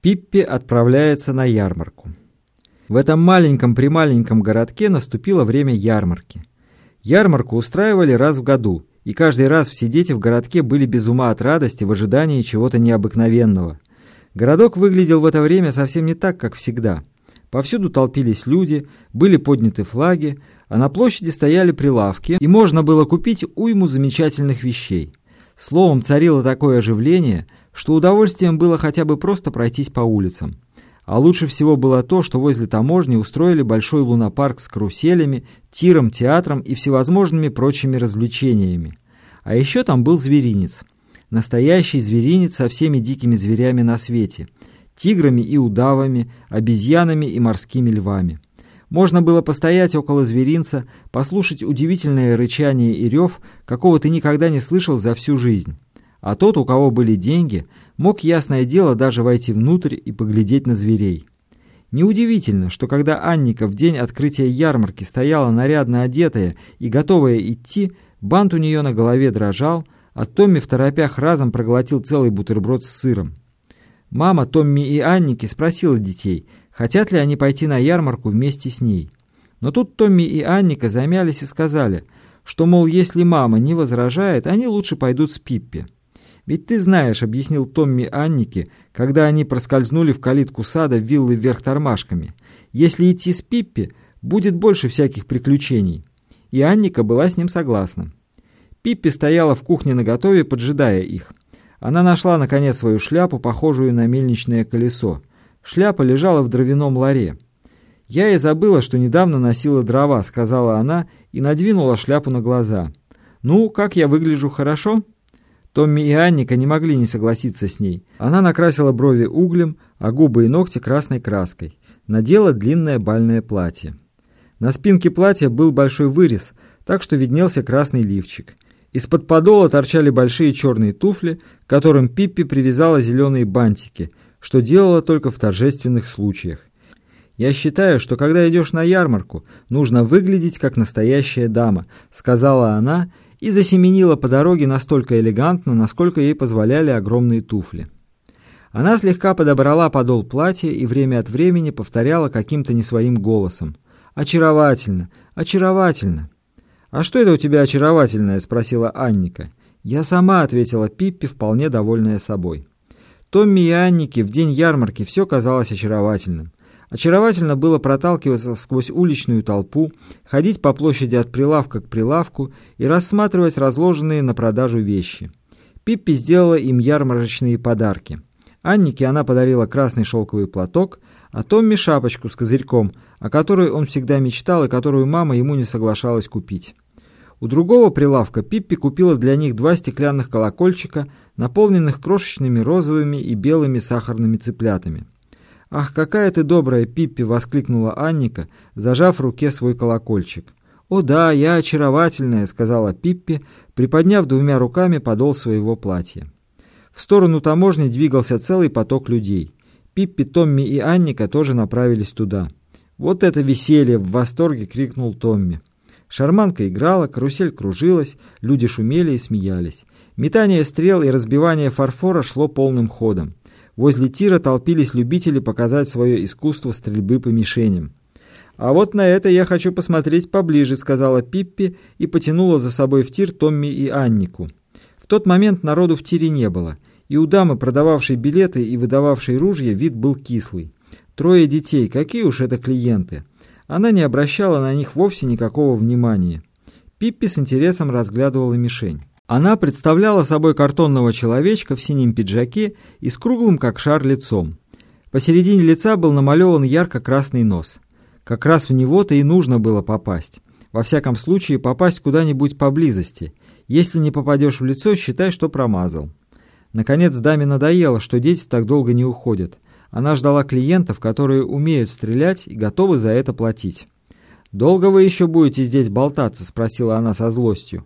Пиппи отправляется на ярмарку. В этом маленьком-прималеньком городке наступило время ярмарки. Ярмарку устраивали раз в году, и каждый раз все дети в городке были без ума от радости в ожидании чего-то необыкновенного. Городок выглядел в это время совсем не так, как всегда. Повсюду толпились люди, были подняты флаги, а на площади стояли прилавки, и можно было купить уйму замечательных вещей. Словом, царило такое оживление – что удовольствием было хотя бы просто пройтись по улицам. А лучше всего было то, что возле таможни устроили большой лунопарк с каруселями, тиром, театром и всевозможными прочими развлечениями. А еще там был зверинец. Настоящий зверинец со всеми дикими зверями на свете. Тиграми и удавами, обезьянами и морскими львами. Можно было постоять около зверинца, послушать удивительное рычание и рев, какого ты никогда не слышал за всю жизнь. А тот, у кого были деньги, мог, ясное дело, даже войти внутрь и поглядеть на зверей. Неудивительно, что когда Анника в день открытия ярмарки стояла нарядно одетая и готовая идти, бант у нее на голове дрожал, а Томми в торопях разом проглотил целый бутерброд с сыром. Мама Томми и Анники спросила детей, хотят ли они пойти на ярмарку вместе с ней. Но тут Томми и Анника замялись и сказали, что, мол, если мама не возражает, они лучше пойдут с Пиппи. «Ведь ты знаешь», — объяснил Томми Аннике, когда они проскользнули в калитку сада виллы вверх тормашками, «если идти с Пиппи, будет больше всяких приключений». И Анника была с ним согласна. Пиппи стояла в кухне наготове, поджидая их. Она нашла, наконец, свою шляпу, похожую на мельничное колесо. Шляпа лежала в дровяном ларе. «Я и забыла, что недавно носила дрова», — сказала она и надвинула шляпу на глаза. «Ну, как я выгляжу, хорошо?» Томми и Анника не могли не согласиться с ней. Она накрасила брови углем, а губы и ногти красной краской. Надела длинное бальное платье. На спинке платья был большой вырез, так что виднелся красный лифчик. Из-под подола торчали большие черные туфли, к которым Пиппи привязала зеленые бантики, что делала только в торжественных случаях. «Я считаю, что когда идешь на ярмарку, нужно выглядеть как настоящая дама», — сказала она, — и засеменила по дороге настолько элегантно, насколько ей позволяли огромные туфли. Она слегка подобрала подол платья и время от времени повторяла каким-то не своим голосом. «Очаровательно! Очаровательно!» «А что это у тебя очаровательное?» — спросила Анника. «Я сама», — ответила Пиппи, вполне довольная собой. Томми и Аннике в день ярмарки все казалось очаровательным. Очаровательно было проталкиваться сквозь уличную толпу, ходить по площади от прилавка к прилавку и рассматривать разложенные на продажу вещи. Пиппи сделала им ярмарочные подарки. Аннике она подарила красный шелковый платок, а Томми шапочку с козырьком, о которой он всегда мечтал и которую мама ему не соглашалась купить. У другого прилавка Пиппи купила для них два стеклянных колокольчика, наполненных крошечными розовыми и белыми сахарными цыплятами. «Ах, какая ты добрая, Пиппи!» — воскликнула Анника, зажав в руке свой колокольчик. «О да, я очаровательная!» — сказала Пиппи, приподняв двумя руками подол своего платья. В сторону таможни двигался целый поток людей. Пиппи, Томми и Анника тоже направились туда. «Вот это веселье!» — в восторге крикнул Томми. Шарманка играла, карусель кружилась, люди шумели и смеялись. Метание стрел и разбивание фарфора шло полным ходом. Возле тира толпились любители показать свое искусство стрельбы по мишеням. «А вот на это я хочу посмотреть поближе», — сказала Пиппи и потянула за собой в тир Томми и Аннику. В тот момент народу в тире не было, и у дамы, продававшей билеты и выдававшей ружья, вид был кислый. Трое детей, какие уж это клиенты. Она не обращала на них вовсе никакого внимания. Пиппи с интересом разглядывала мишень. Она представляла собой картонного человечка в синем пиджаке и с круглым, как шар, лицом. Посередине лица был намалеван ярко-красный нос. Как раз в него-то и нужно было попасть. Во всяком случае, попасть куда-нибудь поблизости. Если не попадешь в лицо, считай, что промазал. Наконец, даме надоело, что дети так долго не уходят. Она ждала клиентов, которые умеют стрелять и готовы за это платить. «Долго вы еще будете здесь болтаться?» – спросила она со злостью.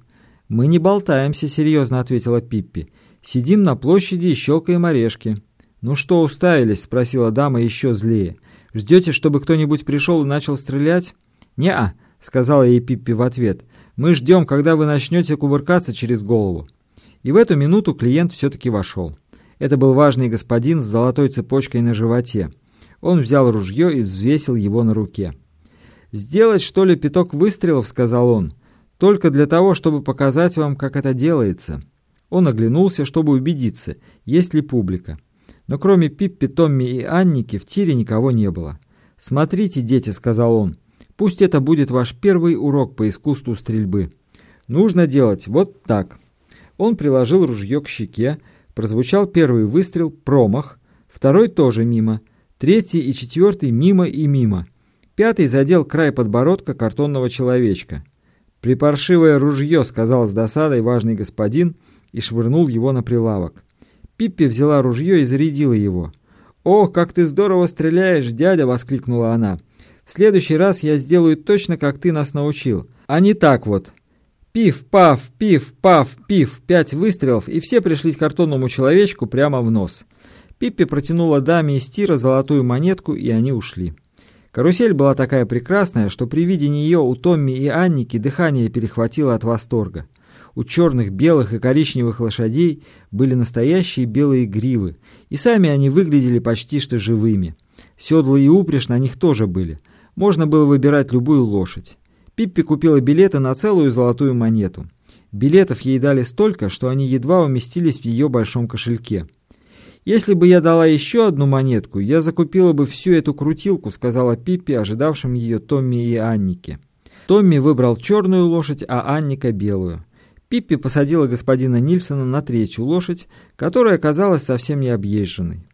«Мы не болтаемся», — серьезно ответила Пиппи. «Сидим на площади и щелкаем орешки». «Ну что уставились?» — спросила дама еще злее. «Ждете, чтобы кто-нибудь пришел и начал стрелять?» «Не-а», — сказала ей Пиппи в ответ. «Мы ждем, когда вы начнете кувыркаться через голову». И в эту минуту клиент все-таки вошел. Это был важный господин с золотой цепочкой на животе. Он взял ружье и взвесил его на руке. «Сделать, что ли, пяток выстрелов?» — сказал он. «Только для того, чтобы показать вам, как это делается». Он оглянулся, чтобы убедиться, есть ли публика. Но кроме Пиппи, Томми и Анники в тире никого не было. «Смотрите, дети», — сказал он, — «пусть это будет ваш первый урок по искусству стрельбы. Нужно делать вот так». Он приложил ружье к щеке, прозвучал первый выстрел, промах, второй тоже мимо, третий и четвертый мимо и мимо. Пятый задел край подбородка картонного человечка. «Припаршивое ружье», — сказал с досадой важный господин и швырнул его на прилавок. Пиппи взяла ружье и зарядила его. «Ох, как ты здорово стреляешь, дядя!» — воскликнула она. «В следующий раз я сделаю точно, как ты нас научил, а не так вот». Пиф-паф, пиф-паф, пиф, пять выстрелов, и все пришлись картонному человечку прямо в нос. Пиппи протянула даме из тира золотую монетку, и они ушли. Карусель была такая прекрасная, что при виде нее у Томми и Анники дыхание перехватило от восторга. У черных, белых и коричневых лошадей были настоящие белые гривы, и сами они выглядели почти что живыми. Седла и упряжь на них тоже были. Можно было выбирать любую лошадь. Пиппи купила билеты на целую золотую монету. Билетов ей дали столько, что они едва уместились в ее большом кошельке. «Если бы я дала еще одну монетку, я закупила бы всю эту крутилку», сказала Пиппи, ожидавшим ее Томми и Аннике. Томми выбрал черную лошадь, а Анника — белую. Пиппи посадила господина Нильсона на третью лошадь, которая оказалась совсем не объезженной.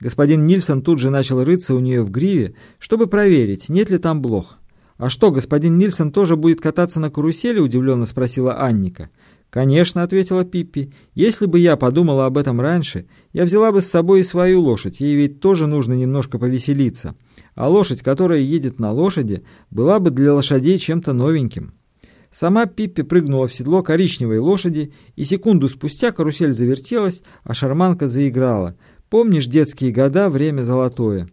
Господин Нильсон тут же начал рыться у нее в гриве, чтобы проверить, нет ли там блох. «А что, господин Нильсон тоже будет кататься на карусели?» – удивленно спросила Анника. «Конечно», – ответила Пиппи. «Если бы я подумала об этом раньше, я взяла бы с собой и свою лошадь, ей ведь тоже нужно немножко повеселиться. А лошадь, которая едет на лошади, была бы для лошадей чем-то новеньким». Сама Пиппи прыгнула в седло коричневой лошади, и секунду спустя карусель завертелась, а шарманка заиграла. «Помнишь детские года, время золотое?»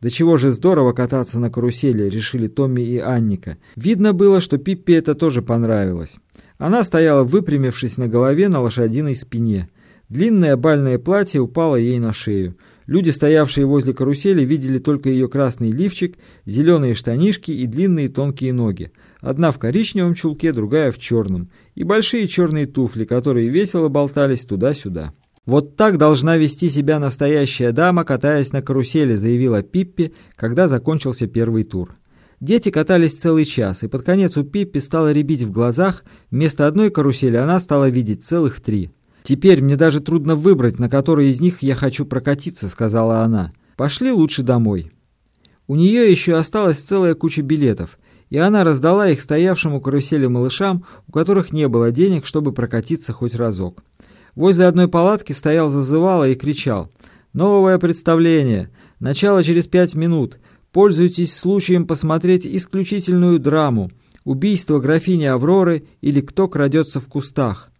«Да чего же здорово кататься на карусели», — решили Томми и Анника. Видно было, что Пиппи это тоже понравилось. Она стояла, выпрямившись на голове на лошадиной спине. Длинное бальное платье упало ей на шею. Люди, стоявшие возле карусели, видели только ее красный лифчик, зеленые штанишки и длинные тонкие ноги. Одна в коричневом чулке, другая в черном. И большие черные туфли, которые весело болтались туда-сюда. «Вот так должна вести себя настоящая дама, катаясь на карусели», заявила Пиппи, когда закончился первый тур. Дети катались целый час, и под конец у Пиппи стало рябить в глазах, вместо одной карусели она стала видеть целых три. «Теперь мне даже трудно выбрать, на которой из них я хочу прокатиться», — сказала она. «Пошли лучше домой». У нее еще осталась целая куча билетов, и она раздала их стоявшим у карусели малышам, у которых не было денег, чтобы прокатиться хоть разок. Возле одной палатки стоял зазывало и кричал. «Новое представление! Начало через пять минут! Пользуйтесь случаем посмотреть исключительную драму «Убийство графини Авроры» или «Кто крадется в кустах».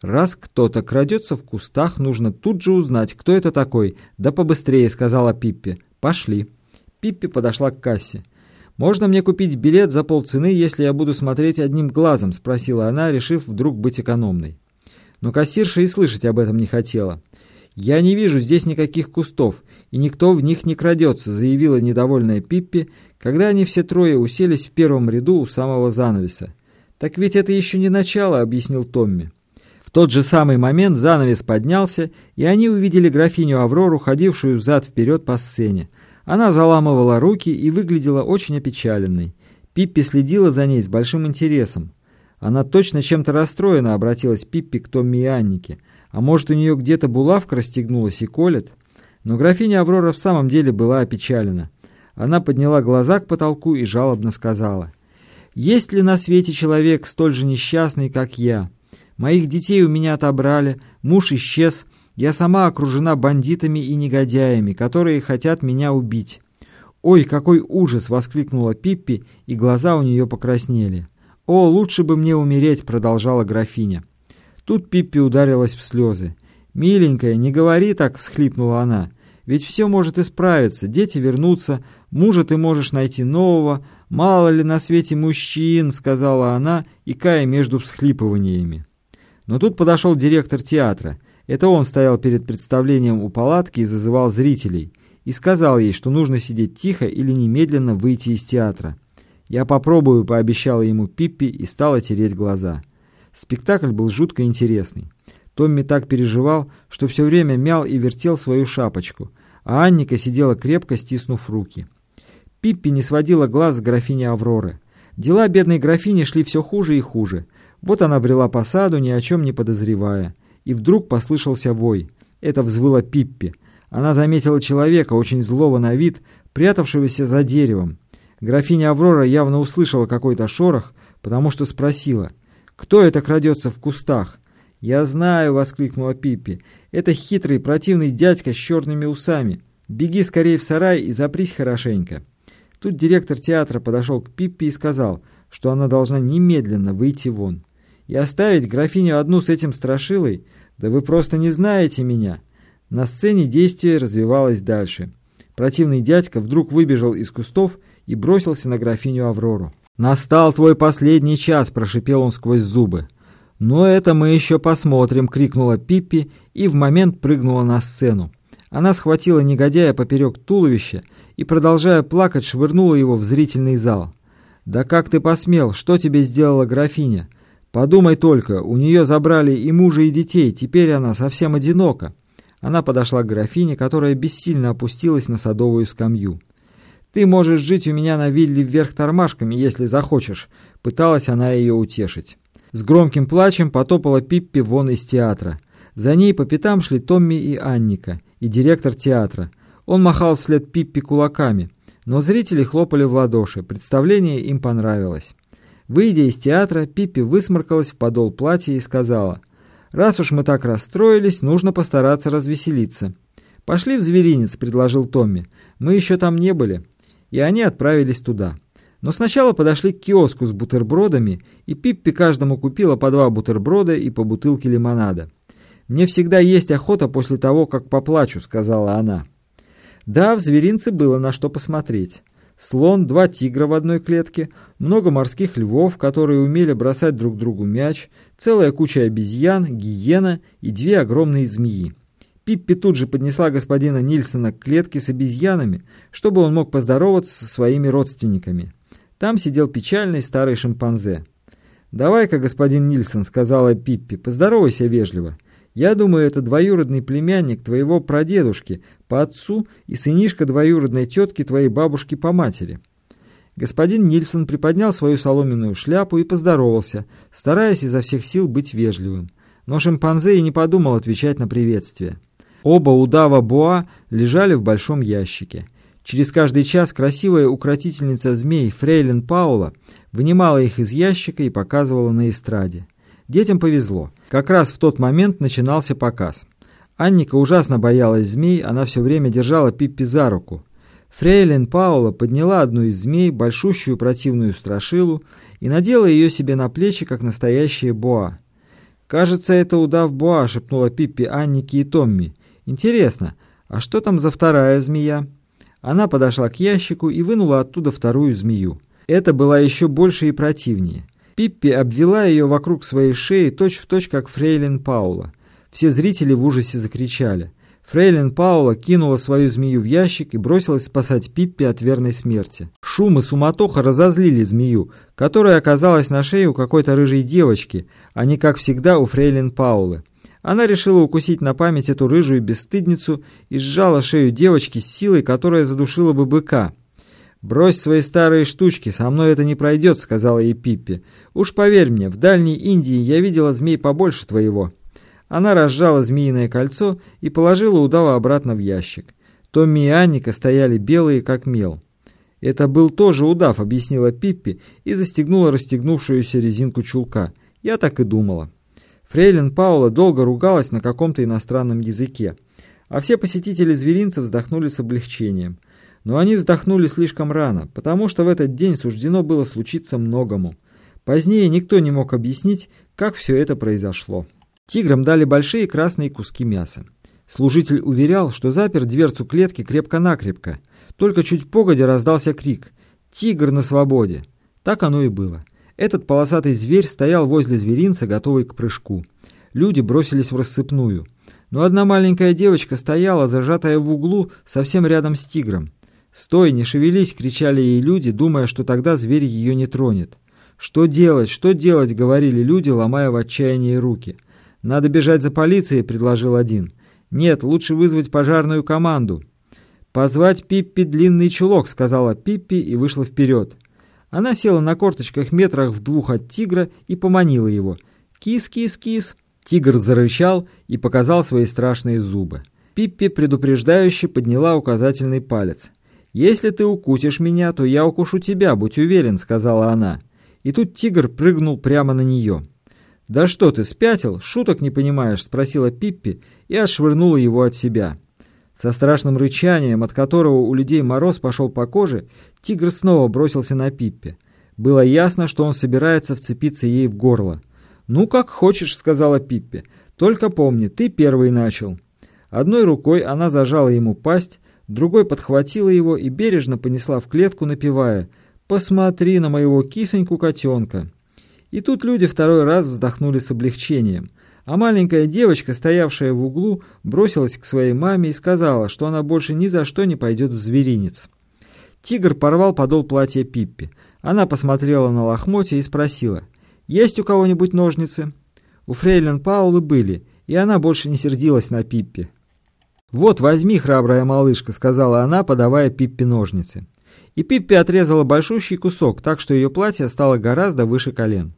«Раз кто-то крадется в кустах, нужно тут же узнать, кто это такой. Да побыстрее», — сказала Пиппи. «Пошли». Пиппи подошла к кассе. «Можно мне купить билет за полцены, если я буду смотреть одним глазом?» — спросила она, решив вдруг быть экономной но кассирша и слышать об этом не хотела. «Я не вижу здесь никаких кустов, и никто в них не крадется», заявила недовольная Пиппи, когда они все трое уселись в первом ряду у самого занавеса. «Так ведь это еще не начало», — объяснил Томми. В тот же самый момент занавес поднялся, и они увидели графиню Аврору, ходившую взад-вперед по сцене. Она заламывала руки и выглядела очень опечаленной. Пиппи следила за ней с большим интересом. Она точно чем-то расстроена, обратилась Пиппи к Томми и Аннике. А может, у нее где-то булавка расстегнулась и колет? Но графиня Аврора в самом деле была опечалена. Она подняла глаза к потолку и жалобно сказала. «Есть ли на свете человек столь же несчастный, как я? Моих детей у меня отобрали, муж исчез, я сама окружена бандитами и негодяями, которые хотят меня убить». «Ой, какой ужас!» — воскликнула Пиппи, и глаза у нее покраснели. «О, лучше бы мне умереть», — продолжала графиня. Тут Пиппи ударилась в слезы. «Миленькая, не говори так», — всхлипнула она. «Ведь все может исправиться, дети вернутся, мужа ты можешь найти нового, мало ли на свете мужчин», — сказала она, икая между всхлипываниями. Но тут подошел директор театра. Это он стоял перед представлением у палатки и зазывал зрителей, и сказал ей, что нужно сидеть тихо или немедленно выйти из театра. «Я попробую», — пообещала ему Пиппи и стала тереть глаза. Спектакль был жутко интересный. Томми так переживал, что все время мял и вертел свою шапочку, а Анника сидела крепко, стиснув руки. Пиппи не сводила глаз с графини Авроры. Дела бедной графини шли все хуже и хуже. Вот она брела по саду, ни о чем не подозревая. И вдруг послышался вой. Это взвыла Пиппи. Она заметила человека, очень злого на вид, прятавшегося за деревом. Графиня Аврора явно услышала какой-то шорох, потому что спросила, «Кто это крадется в кустах?» «Я знаю!» — воскликнула Пиппи. «Это хитрый, противный дядька с черными усами. Беги скорее в сарай и запрись хорошенько». Тут директор театра подошел к Пиппи и сказал, что она должна немедленно выйти вон. «И оставить графиню одну с этим страшилой? Да вы просто не знаете меня!» На сцене действие развивалось дальше. Противный дядька вдруг выбежал из кустов и бросился на графиню Аврору. «Настал твой последний час!» – прошипел он сквозь зубы. «Но это мы еще посмотрим!» — крикнула Пиппи и в момент прыгнула на сцену. Она схватила негодяя поперек туловища и, продолжая плакать, швырнула его в зрительный зал. «Да как ты посмел? Что тебе сделала графиня? Подумай только, у нее забрали и мужа, и детей, теперь она совсем одинока». Она подошла к графине, которая бессильно опустилась на садовую скамью. «Ты можешь жить у меня на вилле вверх тормашками, если захочешь», — пыталась она ее утешить. С громким плачем потопала Пиппи вон из театра. За ней по пятам шли Томми и Анника, и директор театра. Он махал вслед Пиппи кулаками, но зрители хлопали в ладоши, представление им понравилось. Выйдя из театра, Пиппи высморкалась в подол платья и сказала, «Раз уж мы так расстроились, нужно постараться развеселиться». «Пошли в зверинец», — предложил Томми. «Мы еще там не были». И они отправились туда. Но сначала подошли к киоску с бутербродами, и Пиппи каждому купила по два бутерброда и по бутылке лимонада. «Мне всегда есть охота после того, как поплачу», — сказала она. Да, в зверинце было на что посмотреть. Слон, два тигра в одной клетке, много морских львов, которые умели бросать друг другу мяч, целая куча обезьян, гиена и две огромные змеи. Пиппи тут же поднесла господина Нильсона к клетке с обезьянами, чтобы он мог поздороваться со своими родственниками. Там сидел печальный старый шимпанзе. «Давай-ка, господин Нильсон», — сказала Пиппи, — «поздоровайся вежливо. Я думаю, это двоюродный племянник твоего прадедушки по отцу и сынишка двоюродной тетки твоей бабушки по матери». Господин Нильсон приподнял свою соломенную шляпу и поздоровался, стараясь изо всех сил быть вежливым. Но шимпанзе и не подумал отвечать на приветствие. Оба удава Боа лежали в большом ящике. Через каждый час красивая укротительница змей Фрейлин Паула вынимала их из ящика и показывала на эстраде. Детям повезло. Как раз в тот момент начинался показ. Анника ужасно боялась змей, она все время держала Пиппи за руку. Фрейлин Паула подняла одну из змей, большущую противную страшилу, и надела ее себе на плечи, как настоящая боа. «Кажется, это удав боа», — шепнула Пиппи Аннике и Томми. «Интересно, а что там за вторая змея?» Она подошла к ящику и вынула оттуда вторую змею. Это была еще больше и противнее. Пиппи обвела ее вокруг своей шеи точь-в-точь, точь, как фрейлин Паула. Все зрители в ужасе закричали. Фрейлин Паула кинула свою змею в ящик и бросилась спасать Пиппи от верной смерти. Шум и суматоха разозлили змею, которая оказалась на шее у какой-то рыжей девочки, а не, как всегда, у Фрейлин Паулы. Она решила укусить на память эту рыжую бесстыдницу и сжала шею девочки с силой, которая задушила бы быка. «Брось свои старые штучки, со мной это не пройдет», — сказала ей Пиппи. «Уж поверь мне, в Дальней Индии я видела змей побольше твоего». Она разжала змеиное кольцо и положила удава обратно в ящик. Томми и Анника стояли белые, как мел. «Это был тоже удав», — объяснила Пиппи и застегнула расстегнувшуюся резинку чулка. «Я так и думала». Фрейлин Паула долго ругалась на каком-то иностранном языке, а все посетители зверинца вздохнули с облегчением. Но они вздохнули слишком рано, потому что в этот день суждено было случиться многому. Позднее никто не мог объяснить, как все это произошло. Тиграм дали большие красные куски мяса. Служитель уверял, что запер дверцу клетки крепко-накрепко. Только чуть погодя раздался крик «Тигр на свободе!». Так оно и было. Этот полосатый зверь стоял возле зверинца, готовый к прыжку. Люди бросились в рассыпную. но одна маленькая девочка стояла, зажатая в углу, совсем рядом с тигром. «Стой, не шевелись!» — кричали ей люди, думая, что тогда зверь ее не тронет. «Что делать? Что делать?» — говорили люди, ломая в отчаянии руки. «Надо бежать за полицией», — предложил один. «Нет, лучше вызвать пожарную команду». «Позвать Пиппи длинный чулок», — сказала Пиппи и вышла вперед. Она села на корточках метрах в двух от тигра и поманила его. «Кис-кис-кис!» Тигр зарычал и показал свои страшные зубы. Пиппи предупреждающе подняла указательный палец. «Если ты укусишь меня, то я укушу тебя, будь уверен», — сказала она. И тут тигр прыгнул прямо на нее. «Да что ты, спятил? Шуток не понимаешь?» — спросила Пиппи и отшвырнула его от себя. Со страшным рычанием, от которого у людей мороз пошел по коже, тигр снова бросился на Пиппи. Было ясно, что он собирается вцепиться ей в горло. «Ну, как хочешь», — сказала Пиппи. «Только помни, ты первый начал». Одной рукой она зажала ему пасть, другой подхватила его и бережно понесла в клетку, напевая «Посмотри на моего кисоньку котенка». И тут люди второй раз вздохнули с облегчением, а маленькая девочка, стоявшая в углу, бросилась к своей маме и сказала, что она больше ни за что не пойдет в зверинец. Тигр порвал подол платья Пиппи. Она посмотрела на лохмотья и спросила — «Есть у кого-нибудь ножницы?» У фрейлин Паулы были, и она больше не сердилась на Пиппи. «Вот, возьми, храбрая малышка», — сказала она, подавая Пиппи ножницы. И Пиппи отрезала большущий кусок, так что ее платье стало гораздо выше колен.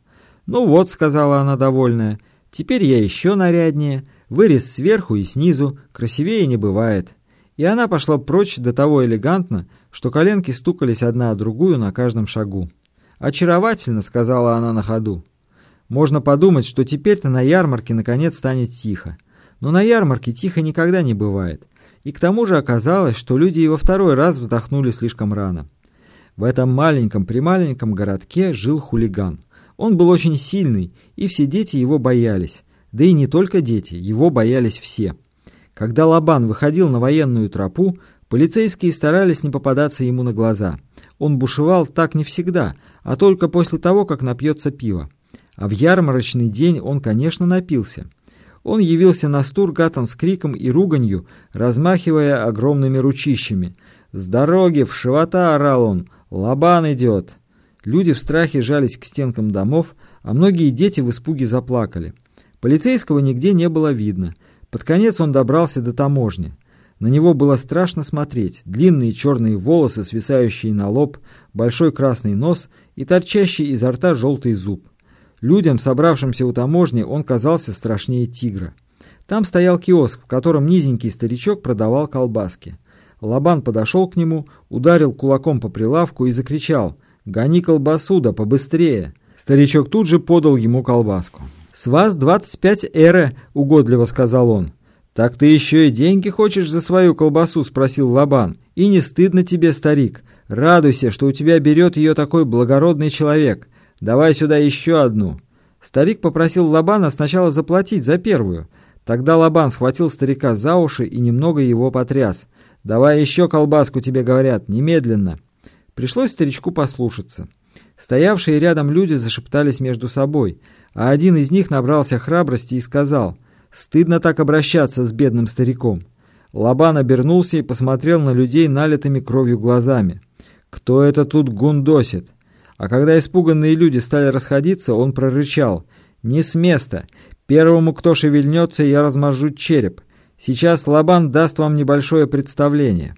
«Ну вот», — сказала она довольная, — «теперь я еще наряднее, вырез сверху и снизу, красивее не бывает». И она пошла прочь до того элегантно, что коленки стукались одна о другую на каждом шагу. «Очаровательно», — сказала она на ходу. «Можно подумать, что теперь-то на ярмарке наконец станет тихо. Но на ярмарке тихо никогда не бывает. И к тому же оказалось, что люди и во второй раз вздохнули слишком рано. В этом маленьком-прималеньком городке жил хулиган. Он был очень сильный, и все дети его боялись. Да и не только дети, его боялись все. Когда Лабан выходил на военную тропу, полицейские старались не попадаться ему на глаза. Он бушевал так не всегда, а только после того, как напьется пива. А в ярмарочный день он, конечно, напился. Он явился на Стургатан с криком и руганью, размахивая огромными ручищами. «С дороги, в живота!» — орал он. «Лобан идет!» Люди в страхе жались к стенкам домов, а многие дети в испуге заплакали. Полицейского нигде не было видно. Под конец он добрался до таможни. На него было страшно смотреть. Длинные черные волосы, свисающие на лоб, большой красный нос и торчащий изо рта желтый зуб. Людям, собравшимся у таможни, он казался страшнее тигра. Там стоял киоск, в котором низенький старичок продавал колбаски. Лобан подошел к нему, ударил кулаком по прилавку и закричал «Гони колбасу, да побыстрее!» Старичок тут же подал ему колбаску. «С вас двадцать пять эре», — угодливо сказал он. «Так ты еще и деньги хочешь за свою колбасу?» — спросил Лобан. «И не стыдно тебе, старик? Радуйся, что у тебя берет ее такой благородный человек. Давай сюда еще одну». Старик попросил Лобана сначала заплатить за первую. Тогда Лобан схватил старика за уши и немного его потряс. «Давай еще колбаску, тебе говорят, немедленно». Пришлось старичку послушаться. Стоявшие рядом люди зашептались между собой, а один из них набрался храбрости и сказал — Стыдно так обращаться с бедным стариком. Лобан обернулся и посмотрел на людей налитыми кровью глазами. «Кто это тут гундосит?» А когда испуганные люди стали расходиться, он прорычал. «Не с места! Первому, кто шевельнется, я размажу череп. Сейчас Лобан даст вам небольшое представление».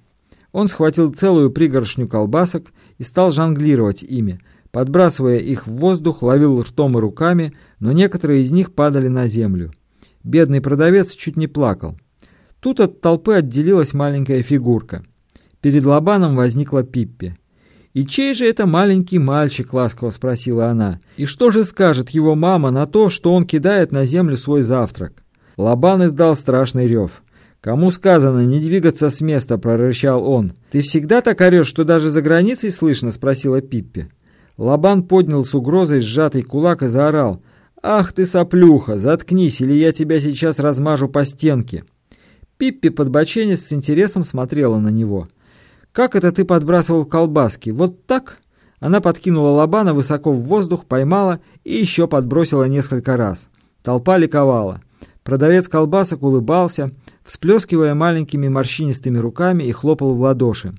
Он схватил целую пригоршню колбасок и стал жонглировать ими. Подбрасывая их в воздух, ловил ртом и руками, но некоторые из них падали на землю. Бедный продавец чуть не плакал. Тут от толпы отделилась маленькая фигурка. Перед Лобаном возникла Пиппи. «И чей же это маленький мальчик?» — ласково спросила она. «И что же скажет его мама на то, что он кидает на землю свой завтрак?» Лобан издал страшный рев. «Кому сказано не двигаться с места?» — прорычал он. «Ты всегда так орешь, что даже за границей слышно?» — спросила Пиппи. Лобан поднял с угрозой сжатый кулак и заорал. «Ах ты соплюха, заткнись, или я тебя сейчас размажу по стенке!» Пиппи, подбоченясь, с интересом смотрела на него. «Как это ты подбрасывал колбаски? Вот так?» Она подкинула лобана высоко в воздух, поймала и еще подбросила несколько раз. Толпа ликовала. Продавец колбасок улыбался, всплескивая маленькими морщинистыми руками и хлопал в ладоши.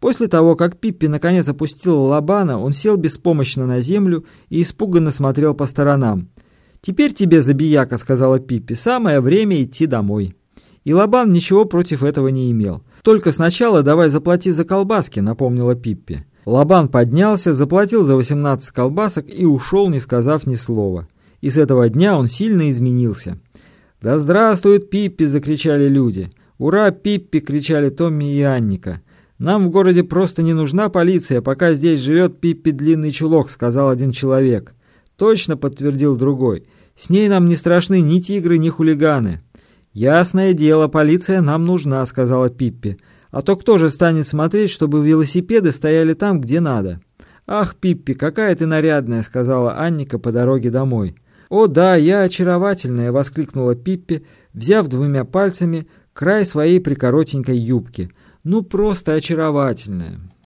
После того, как Пиппи наконец опустила Лобана, он сел беспомощно на землю и испуганно смотрел по сторонам. «Теперь тебе, забияка», — сказала Пиппи, — «самое время идти домой». И Лобан ничего против этого не имел. «Только сначала давай заплати за колбаски», — напомнила Пиппи. Лобан поднялся, заплатил за 18 колбасок и ушел, не сказав ни слова. И с этого дня он сильно изменился. «Да здравствует Пиппи!» — закричали люди. «Ура, Пиппи!» — кричали Томми и Анника. «Нам в городе просто не нужна полиция, пока здесь живет Пиппи Длинный Чулок», — сказал один человек. «Точно», — подтвердил другой. «С ней нам не страшны ни тигры, ни хулиганы». «Ясное дело, полиция нам нужна», — сказала Пиппи. «А то кто же станет смотреть, чтобы велосипеды стояли там, где надо?» «Ах, Пиппи, какая ты нарядная», — сказала Анника по дороге домой. «О да, я очаровательная!» — воскликнула Пиппи, взяв двумя пальцами край своей прикоротенькой юбки. «Ну, просто очаровательная!»